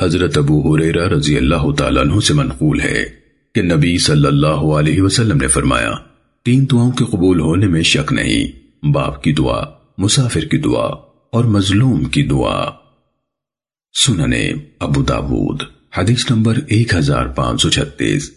حضرت ابو حریرہ رضی اللہ تعالیٰ عنہ سے منقول ہے کہ نبی صلی اللہ علیہ وسلم نے فرمایا، تین دعاؤں کے قبول ہونے میں شک نہیں، باپ کی دعا، مسافر کی دعا اور مظلوم کی دعا۔ سننے ابو داود، حدیث نمبر ایک ہزار پانچ سو چھتیس۔